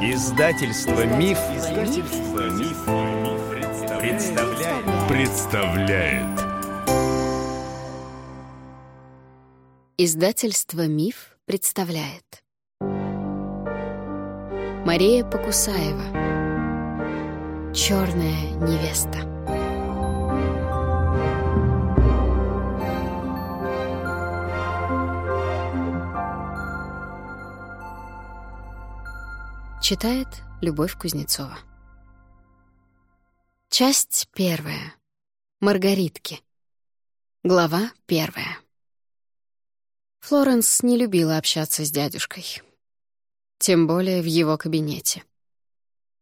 Издательство Миф, Издательство Миф, представляет. представляет. Издательство Миф представляет. Мария Покусаева. Черная невеста. Читает Любовь Кузнецова. Часть первая. Маргаритки. Глава первая. Флоренс не любила общаться с дядюшкой. Тем более в его кабинете.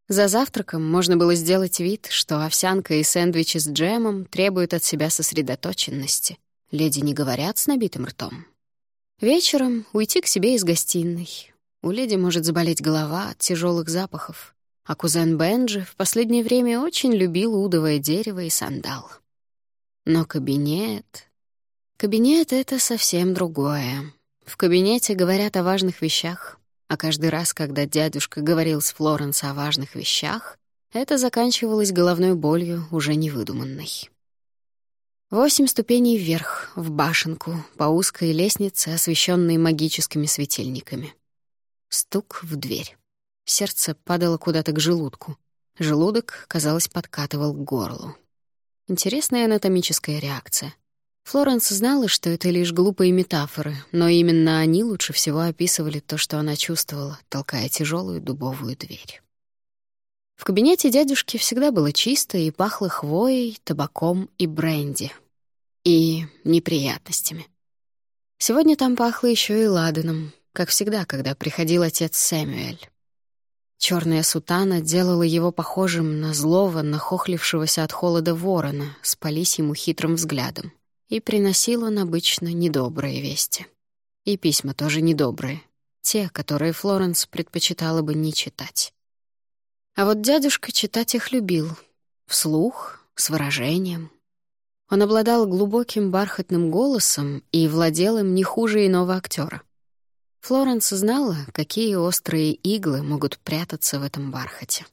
За завтраком можно было сделать вид, что овсянка и сэндвичи с джемом требуют от себя сосредоточенности. Леди не говорят с набитым ртом. Вечером уйти к себе из гостиной, у леди может заболеть голова от тяжелых запахов, а кузен Бенджи в последнее время очень любил удовое дерево и сандал. Но кабинет... Кабинет — это совсем другое. В кабинете говорят о важных вещах, а каждый раз, когда дядюшка говорил с Флоренс о важных вещах, это заканчивалось головной болью, уже невыдуманной. Восемь ступеней вверх, в башенку, по узкой лестнице, освещенной магическими светильниками. Стук в дверь. Сердце падало куда-то к желудку. Желудок, казалось, подкатывал к горлу. Интересная анатомическая реакция. Флоренс знала, что это лишь глупые метафоры, но именно они лучше всего описывали то, что она чувствовала, толкая тяжелую дубовую дверь. В кабинете дядюшки всегда было чисто и пахло хвоей, табаком и бренди. И неприятностями. Сегодня там пахло еще и ладаном, как всегда, когда приходил отец Сэмюэль. Черная сутана делала его похожим на злого, нахохлившегося от холода ворона с ему хитрым взглядом. И приносил он обычно недобрые вести. И письма тоже недобрые. Те, которые Флоренс предпочитала бы не читать. А вот дядюшка читать их любил. Вслух, с выражением. Он обладал глубоким бархатным голосом и владел им не хуже иного актера. Флоренс знала, какие острые иглы могут прятаться в этом бархате.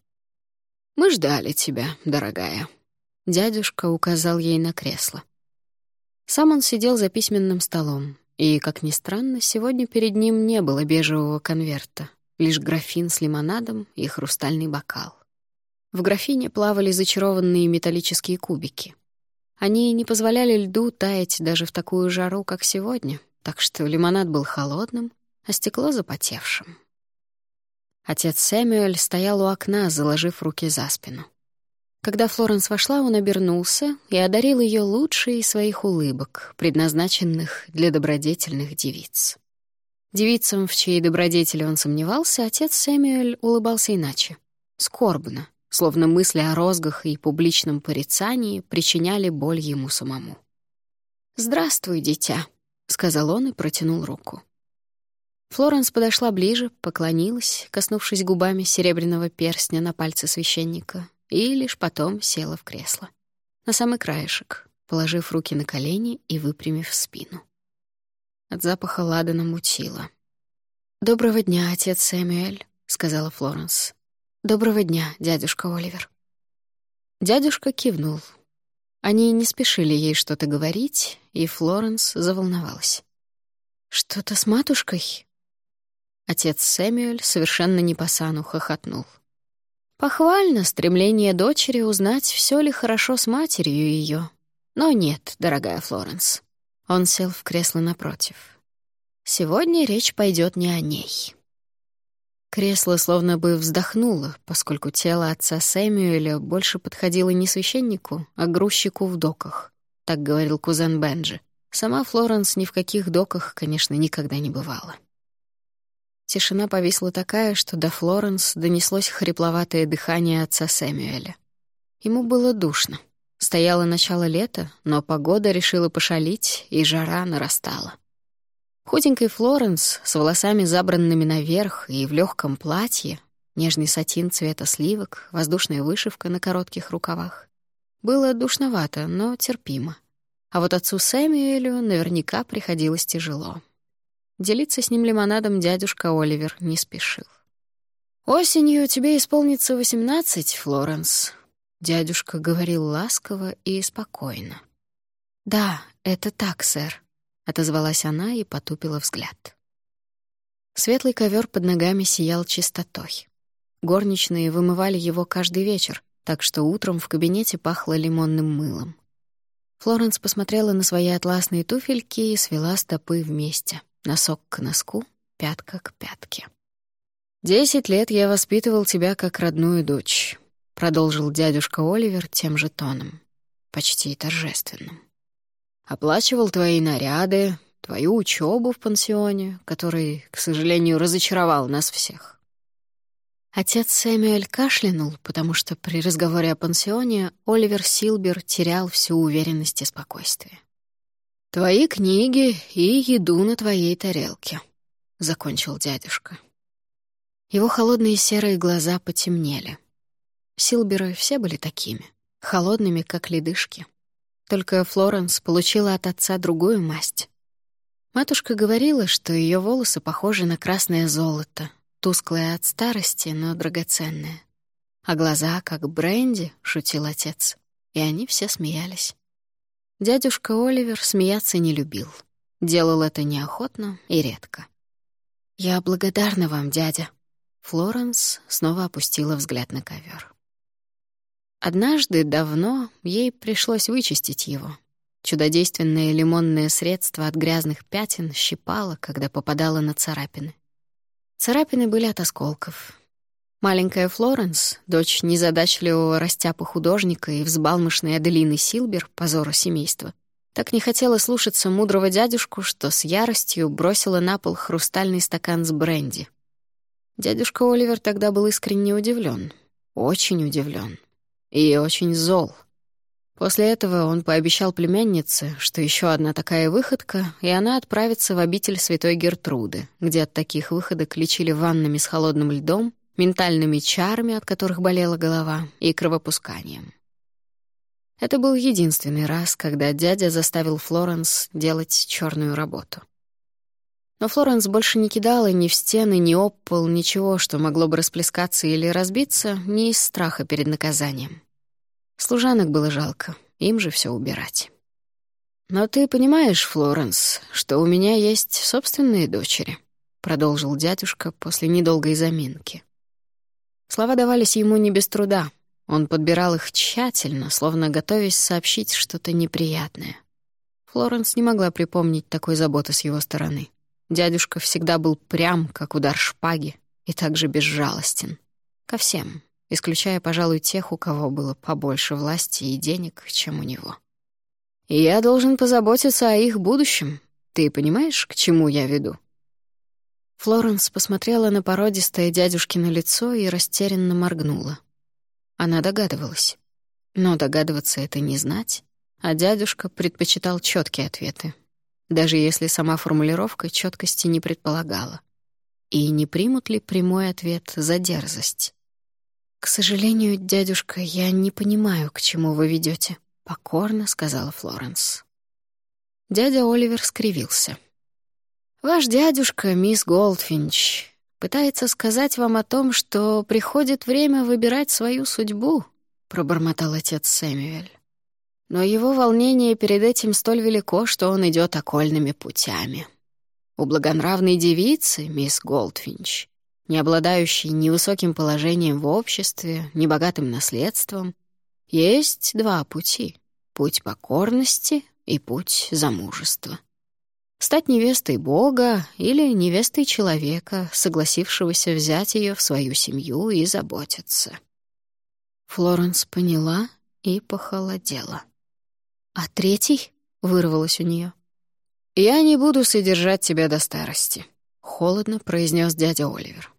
«Мы ждали тебя, дорогая». Дядюшка указал ей на кресло. Сам он сидел за письменным столом, и, как ни странно, сегодня перед ним не было бежевого конверта, лишь графин с лимонадом и хрустальный бокал. В графине плавали зачарованные металлические кубики. Они не позволяли льду таять даже в такую жару, как сегодня, так что лимонад был холодным, а стекло запотевшим. Отец Сэмюэль стоял у окна, заложив руки за спину. Когда Флоренс вошла, он обернулся и одарил ее лучшей из своих улыбок, предназначенных для добродетельных девиц. Девицам, в чьей добродетели он сомневался, отец Сэмюэль улыбался иначе. Скорбно, словно мысли о розгах и публичном порицании причиняли боль ему самому. «Здравствуй, дитя», — сказал он и протянул руку. Флоренс подошла ближе, поклонилась, коснувшись губами серебряного перстня на пальце священника, и лишь потом села в кресло. На самый краешек, положив руки на колени и выпрямив спину. От запаха ладана мутила. «Доброго дня, отец Сэмюэль», — сказала Флоренс. «Доброго дня, дядюшка Оливер». Дядюшка кивнул. Они не спешили ей что-то говорить, и Флоренс заволновалась. «Что-то с матушкой?» Отец Сэмюэль совершенно не по сану хохотнул. Похвально стремление дочери узнать, все ли хорошо с матерью ее. Но нет, дорогая Флоренс. Он сел в кресло напротив. Сегодня речь пойдет не о ней. Кресло словно бы вздохнуло, поскольку тело отца Сэмюэля больше подходило не священнику, а грузчику в доках. Так говорил кузен Бенджи. Сама Флоренс ни в каких доках, конечно, никогда не бывала. Тишина повисла такая, что до Флоренс донеслось хрипловатое дыхание отца Сэмюэля. Ему было душно. Стояло начало лета, но погода решила пошалить, и жара нарастала. Худенькой Флоренс с волосами забранными наверх и в легком платье, нежный сатин цвета сливок, воздушная вышивка на коротких рукавах. Было душновато, но терпимо. А вот отцу Сэмюэлю наверняка приходилось тяжело. Делиться с ним лимонадом дядюшка Оливер не спешил. «Осенью тебе исполнится восемнадцать, Флоренс», — дядюшка говорил ласково и спокойно. «Да, это так, сэр», — отозвалась она и потупила взгляд. Светлый ковер под ногами сиял чистотой. Горничные вымывали его каждый вечер, так что утром в кабинете пахло лимонным мылом. Флоренс посмотрела на свои атласные туфельки и свела стопы вместе, носок к носку, пятка к пятке. «Десять лет я воспитывал тебя как родную дочь», — продолжил дядюшка Оливер тем же тоном, почти торжественным. «Оплачивал твои наряды, твою учебу в пансионе, который, к сожалению, разочаровал нас всех. Отец Сэмюэль кашлянул, потому что при разговоре о пансионе Оливер Силбер терял всю уверенность и спокойствие. «Твои книги и еду на твоей тарелке», — закончил дядюшка. Его холодные серые глаза потемнели. Силберы все были такими, холодными, как ледышки. Только Флоренс получила от отца другую масть. Матушка говорила, что ее волосы похожи на красное золото, тусклая от старости, но драгоценная. А глаза, как бренди, шутил отец. И они все смеялись. Дядюшка Оливер смеяться не любил. Делал это неохотно и редко. «Я благодарна вам, дядя». Флоренс снова опустила взгляд на ковер. Однажды, давно, ей пришлось вычистить его. Чудодейственное лимонное средство от грязных пятен щипало, когда попадало на царапины. Царапины были от осколков. Маленькая Флоренс, дочь незадачливого растяпа художника и взбалмошной Аделины Силбер, позора семейства, так не хотела слушаться мудрого дядюшку, что с яростью бросила на пол хрустальный стакан с бренди. Дядюшка Оливер тогда был искренне удивлен, очень удивлен и очень зол. После этого он пообещал племяннице, что еще одна такая выходка, и она отправится в обитель святой Гертруды, где от таких выходок лечили ваннами с холодным льдом, ментальными чарами, от которых болела голова, и кровопусканием. Это был единственный раз, когда дядя заставил Флоренс делать черную работу. Но Флоренс больше не кидала ни в стены, ни об пол, ничего, что могло бы расплескаться или разбиться, ни из страха перед наказанием. Служанок было жалко, им же все убирать. «Но ты понимаешь, Флоренс, что у меня есть собственные дочери», — продолжил дядюшка после недолгой заминки. Слова давались ему не без труда. Он подбирал их тщательно, словно готовясь сообщить что-то неприятное. Флоренс не могла припомнить такой заботы с его стороны. Дядюшка всегда был прям, как удар шпаги, и также безжалостен. Ко всем, исключая, пожалуй, тех, у кого было побольше власти и денег, чем у него. Я должен позаботиться о их будущем. Ты понимаешь, к чему я веду?» Флоренс посмотрела на породистое дядюшкино лицо и растерянно моргнула. Она догадывалась. Но догадываться — это не знать, а дядюшка предпочитал четкие ответы, даже если сама формулировка четкости не предполагала. И не примут ли прямой ответ за дерзость? «К сожалению, дядюшка, я не понимаю, к чему вы ведете, покорно сказала Флоренс. Дядя Оливер скривился. «Ваш дядюшка, мисс Голдфинч, пытается сказать вам о том, что приходит время выбирать свою судьбу», — пробормотал отец Сэмюэль. «Но его волнение перед этим столь велико, что он идет окольными путями. У благонравной девицы, мисс Голдфинч, не обладающий ни высоким положением в обществе, ни богатым наследством, есть два пути — путь покорности и путь замужества. Стать невестой Бога или невестой человека, согласившегося взять ее в свою семью и заботиться. Флоренс поняла и похолодела. «А третий?» — вырвалось у нее. «Я не буду содержать тебя до старости», — холодно произнес дядя Оливер.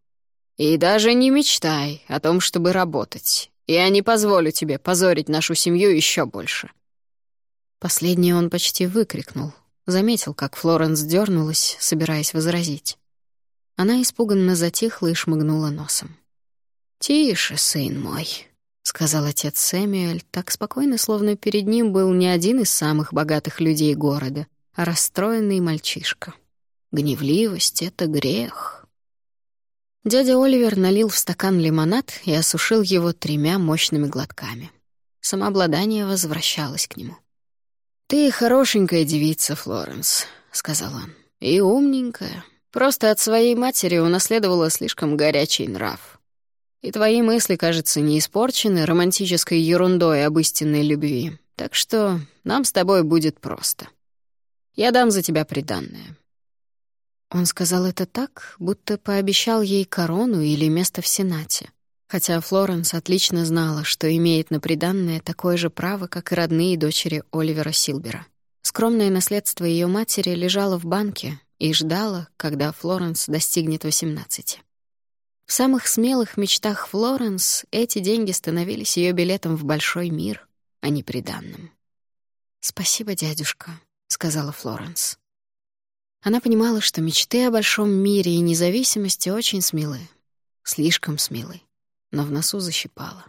И даже не мечтай о том, чтобы работать. Я не позволю тебе позорить нашу семью еще больше». Последнее он почти выкрикнул. Заметил, как Флоренс дернулась, собираясь возразить. Она испуганно затихла и шмыгнула носом. «Тише, сын мой», — сказал отец Сэмюэль, так спокойно, словно перед ним был не один из самых богатых людей города, а расстроенный мальчишка. «Гневливость — это грех». Дядя Оливер налил в стакан лимонад и осушил его тремя мощными глотками. Самообладание возвращалось к нему. «Ты хорошенькая девица, Флоренс», — сказал он, — «и умненькая. Просто от своей матери унаследовала слишком горячий нрав. И твои мысли, кажется, не испорчены романтической ерундой об истинной любви. Так что нам с тобой будет просто. Я дам за тебя приданное». Он сказал это так, будто пообещал ей корону или место в Сенате. Хотя Флоренс отлично знала, что имеет на приданное такое же право, как и родные дочери Оливера Силбера. Скромное наследство ее матери лежало в банке, и ждала, когда Флоренс достигнет 18. В самых смелых мечтах Флоренс эти деньги становились ее билетом в большой мир, а не приданным. «Спасибо, дядюшка», — сказала Флоренс. Она понимала, что мечты о большом мире и независимости очень смелы, слишком смелы, но в носу защипала.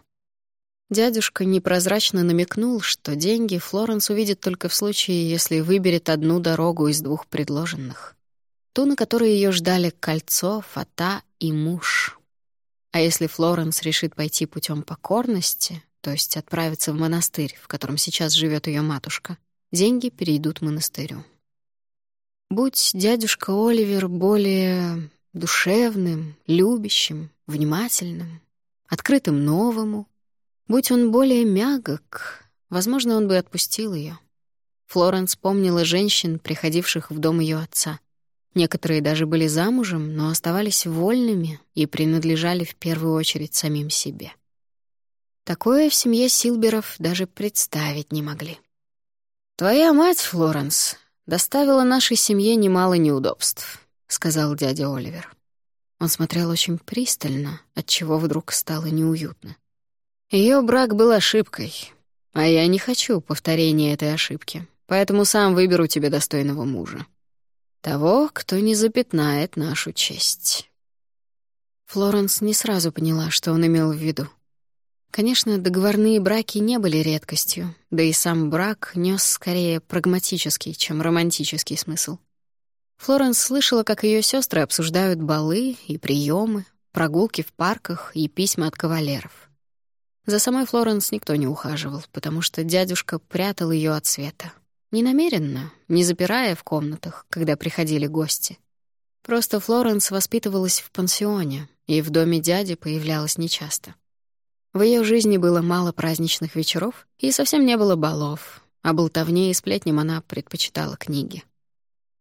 Дядюшка непрозрачно намекнул, что деньги Флоренс увидит только в случае, если выберет одну дорогу из двух предложенных ту, на которой ее ждали кольцо, фата и муж. А если Флоренс решит пойти путем покорности, то есть отправиться в монастырь, в котором сейчас живет ее матушка, деньги перейдут монастырю. Будь дядюшка Оливер более душевным, любящим, внимательным, открытым новому, будь он более мягок, возможно, он бы отпустил ее. Флоренс помнила женщин, приходивших в дом ее отца. Некоторые даже были замужем, но оставались вольными и принадлежали в первую очередь самим себе. Такое в семье Силберов даже представить не могли. «Твоя мать, Флоренс, доставила нашей семье немало неудобств», — сказал дядя Оливер. Он смотрел очень пристально, отчего вдруг стало неуютно. Ее брак был ошибкой, а я не хочу повторения этой ошибки, поэтому сам выберу тебе достойного мужа. Того, кто не запятнает нашу честь. Флоренс не сразу поняла, что он имел в виду. Конечно, договорные браки не были редкостью, да и сам брак нес скорее прагматический, чем романтический смысл. Флоренс слышала, как ее сестры обсуждают балы и приемы, прогулки в парках и письма от кавалеров. За самой Флоренс никто не ухаживал, потому что дядюшка прятал ее от света, не намеренно, не запирая в комнатах, когда приходили гости. Просто Флоренс воспитывалась в пансионе, и в доме дяди появлялась нечасто. В ее жизни было мало праздничных вечеров и совсем не было балов, а болтовне и сплетням она предпочитала книги.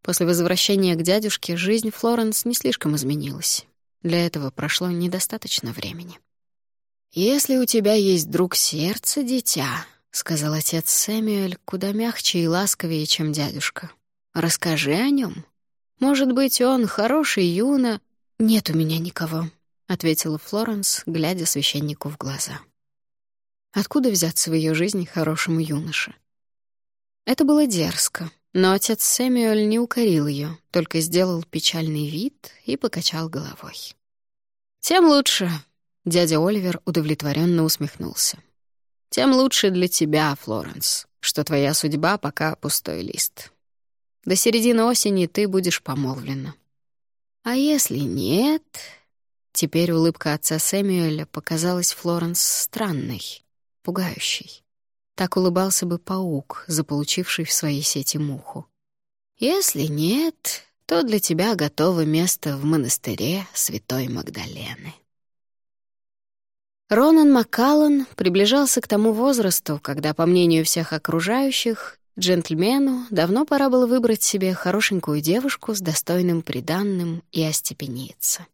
После возвращения к дядюшке жизнь Флоренс не слишком изменилась. Для этого прошло недостаточно времени. «Если у тебя есть друг сердца, дитя», — сказал отец Сэмюэль куда мягче и ласковее, чем дядюшка. «Расскажи о нем. Может быть, он хороший юна...» «Нет у меня никого», — ответила Флоренс, глядя священнику в глаза. Откуда взяться в ее жизни хорошему юноше? Это было дерзко, но отец Сэмюэль не укорил ее, только сделал печальный вид и покачал головой. «Тем лучше», — дядя Оливер удовлетворенно усмехнулся тем лучше для тебя, Флоренс, что твоя судьба пока пустой лист. До середины осени ты будешь помолвлена. А если нет... Теперь улыбка отца Сэмюэля показалась Флоренс странной, пугающей. Так улыбался бы паук, заполучивший в своей сети муху. Если нет, то для тебя готово место в монастыре Святой Магдалены. Ронан Маккаллан приближался к тому возрасту, когда, по мнению всех окружающих, джентльмену давно пора было выбрать себе хорошенькую девушку с достойным приданным и остепениться.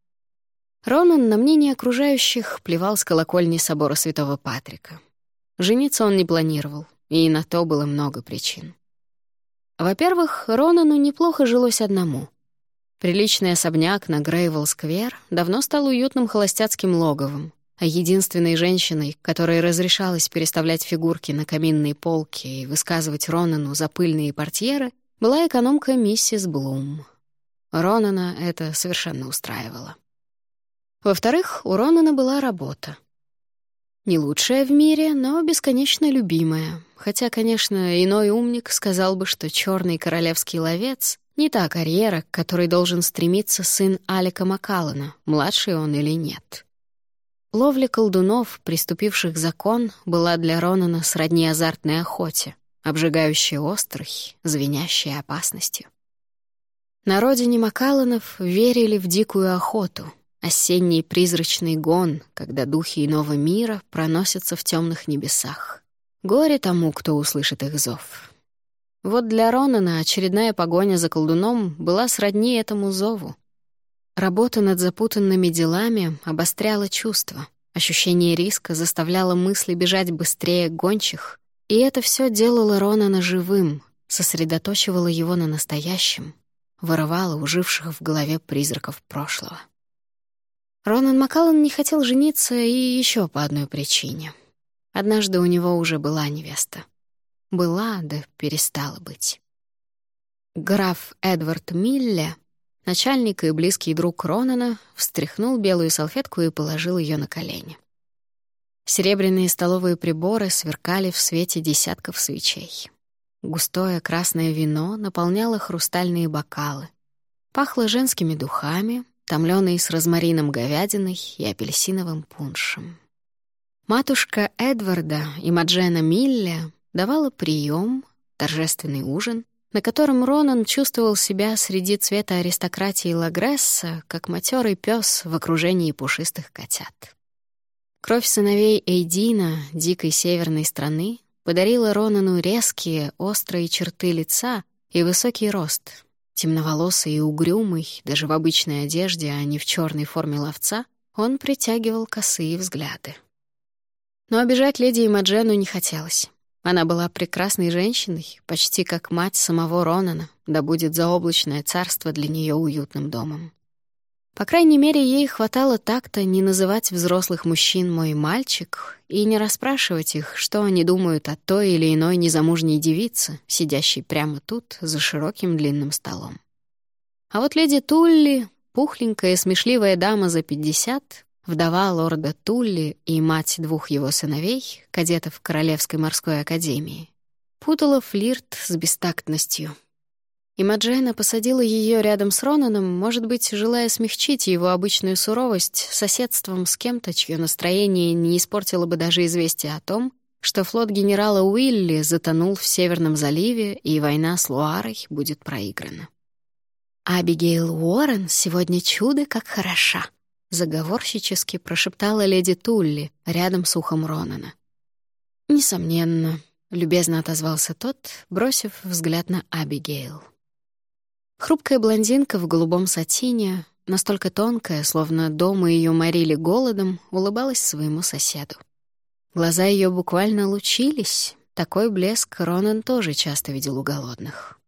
Ронан на мнение окружающих плевал с колокольни собора Святого Патрика. Жениться он не планировал, и на то было много причин. Во-первых, Ронану неплохо жилось одному. Приличный особняк на Грейвелл-сквер давно стал уютным холостяцким логовом, а единственной женщиной, которой разрешалось переставлять фигурки на каминные полки и высказывать Ронану за пыльные портьеры, была экономка миссис Блум. Ронана это совершенно устраивало. Во-вторых, у Ронана была работа. Не лучшая в мире, но бесконечно любимая. Хотя, конечно, иной умник сказал бы, что черный королевский ловец Не та карьера, к которой должен стремиться сын Алика Макалана, младший он или нет. Ловля колдунов, приступивших закон, была для Ронана сродни азартной охоте, обжигающей острой, звенящей опасностью. На родине Макаланов верили в дикую охоту, осенний призрачный гон, когда духи иного мира проносятся в темных небесах. Горе тому, кто услышит их зов. Вот для Ронана очередная погоня за колдуном была сродни этому зову. Работа над запутанными делами обостряла чувства. Ощущение риска заставляло мысли бежать быстрее гончих, и это все делало Ронана живым, сосредоточивало его на настоящем, вырывало у живших в голове призраков прошлого. Ронан Маккаллан не хотел жениться и еще по одной причине. Однажды у него уже была невеста. Была, да перестала быть. Граф Эдвард Милле, начальник и близкий друг Ронана, встряхнул белую салфетку и положил ее на колени. Серебряные столовые приборы сверкали в свете десятков свечей. Густое красное вино наполняло хрустальные бокалы. Пахло женскими духами, томлёной с розмарином говядиной и апельсиновым пуншем. Матушка Эдварда и Маджена Милле давала прием, торжественный ужин, на котором Ронан чувствовал себя среди цвета аристократии Лагресса, как матерый пес в окружении пушистых котят. Кровь сыновей Эйдина, дикой северной страны, подарила Ронану резкие, острые черты лица и высокий рост. Темноволосый и угрюмый, даже в обычной одежде, а не в черной форме ловца, он притягивал косые взгляды. Но обижать леди Имаджену не хотелось. Она была прекрасной женщиной, почти как мать самого Ронана, да будет заоблачное царство для нее уютным домом. По крайней мере, ей хватало так-то не называть взрослых мужчин «мой мальчик» и не расспрашивать их, что они думают о той или иной незамужней девице, сидящей прямо тут, за широким длинным столом. А вот леди Тулли, пухленькая смешливая дама за пятьдесят, вдова лорда Тулли и мать двух его сыновей, кадетов Королевской морской академии, путала флирт с бестактностью — и Маджена посадила ее рядом с Ронаном, может быть, желая смягчить его обычную суровость соседством с кем-то, чье настроение не испортило бы даже известие о том, что флот генерала Уилли затонул в Северном заливе, и война с Луарой будет проиграна. «Абигейл Уоррен сегодня чудо как хороша», — заговорщически прошептала леди Тулли рядом с ухом Ронана. «Несомненно», — любезно отозвался тот, бросив взгляд на Абигейл. Хрупкая блондинка в голубом сатине, настолько тонкая, словно дома ее морили голодом, улыбалась своему соседу. Глаза ее буквально лучились. Такой блеск Ронан тоже часто видел у голодных.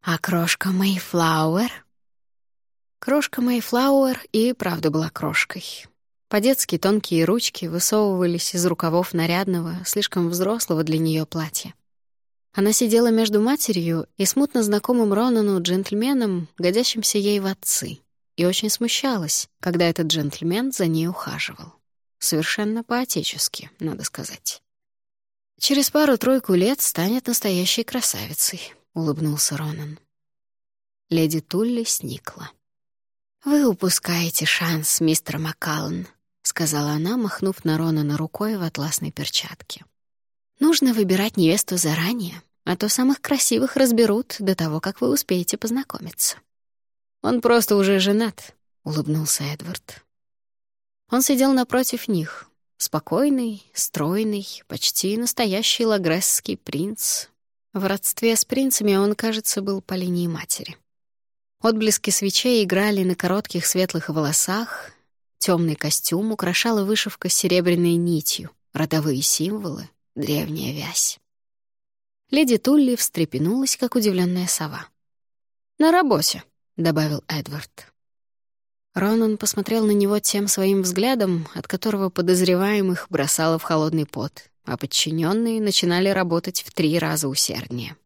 «А крошка Мэйфлауэр?» Крошка Мэйфлауэр и правда была крошкой. По-детски тонкие ручки высовывались из рукавов нарядного, слишком взрослого для нее платья. Она сидела между матерью и смутно знакомым Ронану джентльменом, годящимся ей в отцы, и очень смущалась, когда этот джентльмен за ней ухаживал. Совершенно по-отечески, надо сказать. «Через пару-тройку лет станет настоящей красавицей», — улыбнулся Ронан. Леди Тулли сникла. «Вы упускаете шанс, мистер Маккаллан», — сказала она, махнув на Ронана рукой в атласной перчатке. Нужно выбирать невесту заранее, а то самых красивых разберут до того, как вы успеете познакомиться. Он просто уже женат, — улыбнулся Эдвард. Он сидел напротив них, спокойный, стройный, почти настоящий лагресский принц. В родстве с принцами он, кажется, был по линии матери. Отблески свечей играли на коротких светлых волосах, темный костюм украшала вышивка серебряной нитью, родовые символы, древняя вязь. Леди Тулли встрепенулась, как удивленная сова. «На работе», — добавил Эдвард. Ронан посмотрел на него тем своим взглядом, от которого подозреваемых бросало в холодный пот, а подчиненные начинали работать в три раза усерднее.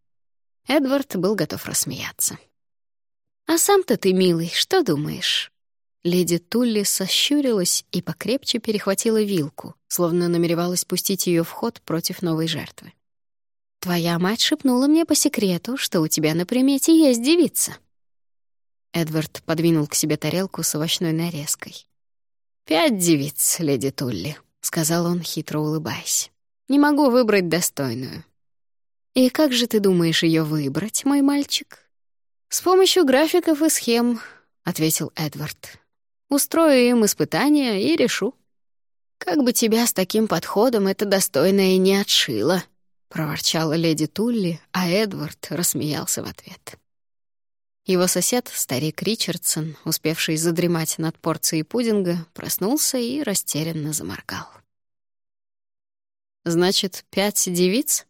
Эдвард был готов рассмеяться. «А сам-то ты, милый, что думаешь?» Леди Тулли сощурилась и покрепче перехватила вилку, словно намеревалась пустить ее в ход против новой жертвы. твоя мать шепнула мне по секрету, что у тебя на примете есть девица». Эдвард подвинул к себе тарелку с овощной нарезкой. «Пять девиц, леди Тулли», — сказал он, хитро улыбаясь. «Не могу выбрать достойную». «И как же ты думаешь ее выбрать, мой мальчик?» «С помощью графиков и схем», — ответил Эдвард. «Устрою им испытания и решу». «Как бы тебя с таким подходом это достойное не отшило», — проворчала леди Тулли, а Эдвард рассмеялся в ответ. Его сосед, старик Ричардсон, успевший задремать над порцией пудинга, проснулся и растерянно заморгал. «Значит, пять девиц?»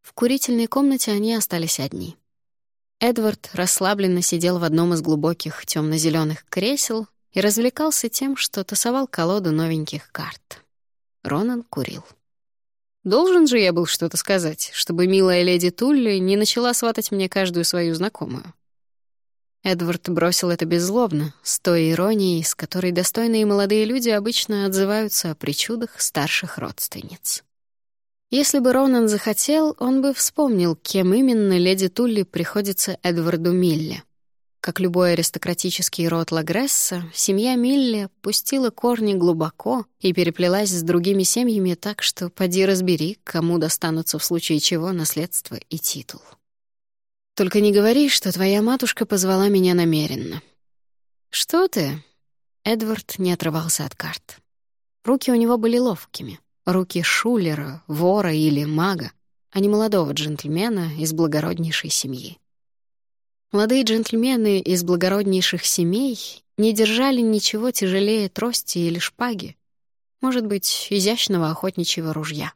В курительной комнате они остались одни. Эдвард расслабленно сидел в одном из глубоких темно зеленых кресел и развлекался тем, что тасовал колоду новеньких карт. Ронан курил. Должен же я был что-то сказать, чтобы милая леди Тулли не начала сватать мне каждую свою знакомую. Эдвард бросил это беззлобно, с той иронией, с которой достойные молодые люди обычно отзываются о причудах старших родственниц. Если бы Ронан захотел, он бы вспомнил, кем именно леди Тулли приходится Эдварду Милле. Как любой аристократический род Лагресса, семья Милле пустила корни глубоко и переплелась с другими семьями так, что поди разбери, кому достанутся в случае чего наследство и титул. Только не говори, что твоя матушка позвала меня намеренно». «Что ты?» Эдвард не отрывался от карт. Руки у него были ловкими. Руки шулера, вора или мага, а не молодого джентльмена из благороднейшей семьи. Молодые джентльмены из благороднейших семей не держали ничего тяжелее трости или шпаги, может быть, изящного охотничьего ружья.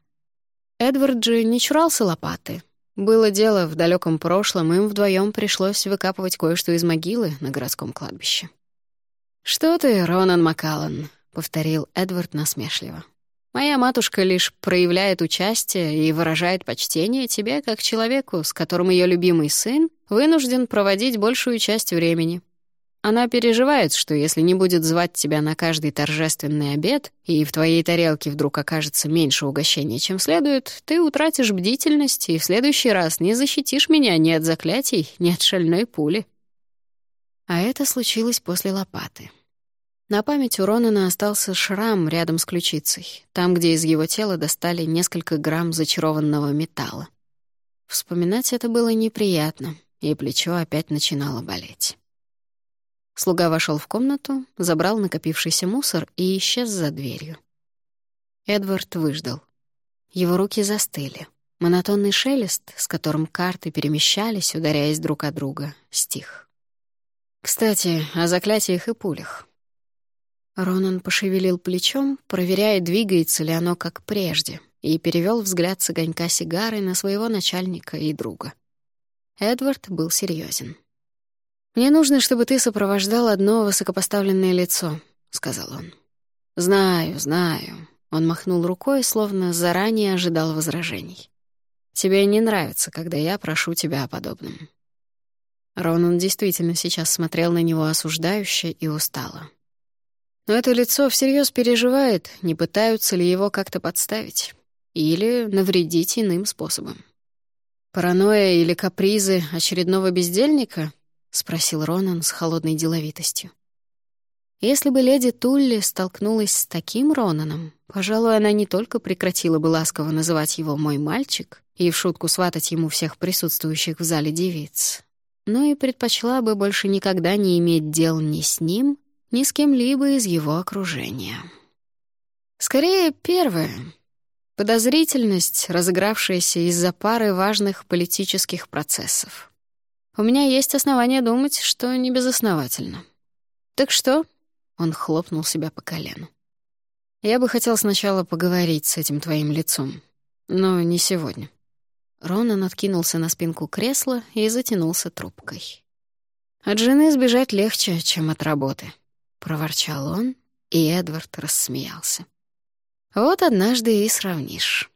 Эдвард же не чурался лопаты, было дело, в далеком прошлом им вдвоем пришлось выкапывать кое-что из могилы на городском кладбище. «Что ты, Ронан Маккаллан?» — повторил Эдвард насмешливо. «Моя матушка лишь проявляет участие и выражает почтение тебе как человеку, с которым ее любимый сын вынужден проводить большую часть времени. Она переживает, что если не будет звать тебя на каждый торжественный обед, и в твоей тарелке вдруг окажется меньше угощения, чем следует, ты утратишь бдительность и в следующий раз не защитишь меня ни от заклятий, ни от шальной пули. А это случилось после лопаты. На память у Ронана остался шрам рядом с ключицей, там, где из его тела достали несколько грамм зачарованного металла. Вспоминать это было неприятно, и плечо опять начинало болеть. Слуга вошел в комнату, забрал накопившийся мусор и исчез за дверью. Эдвард выждал. Его руки застыли. Монотонный шелест, с которым карты перемещались, ударяясь друг от друга, стих. Кстати, о заклятиях и пулях. Ронан пошевелил плечом, проверяя, двигается ли оно как прежде, и перевел взгляд с огонька сигары на своего начальника и друга. Эдвард был серьезен. «Мне нужно, чтобы ты сопровождал одно высокопоставленное лицо», — сказал он. «Знаю, знаю». Он махнул рукой, словно заранее ожидал возражений. «Тебе не нравится, когда я прошу тебя о подобном». Ронан действительно сейчас смотрел на него осуждающе и устало. Но это лицо всерьез переживает, не пытаются ли его как-то подставить или навредить иным способом. Паранойя или капризы очередного бездельника — спросил Ронан с холодной деловитостью. Если бы леди Тулли столкнулась с таким Ронаном, пожалуй, она не только прекратила бы ласково называть его «мой мальчик» и в шутку сватать ему всех присутствующих в зале девиц, но и предпочла бы больше никогда не иметь дел ни с ним, ни с кем-либо из его окружения. Скорее, первое — подозрительность, разыгравшаяся из-за пары важных политических процессов. У меня есть основания думать, что не безосновательно. Так что? Он хлопнул себя по колену. Я бы хотел сначала поговорить с этим твоим лицом, но не сегодня. Ронан откинулся на спинку кресла и затянулся трубкой. От жены сбежать легче, чем от работы, проворчал он, и Эдвард рассмеялся. Вот однажды и сравнишь.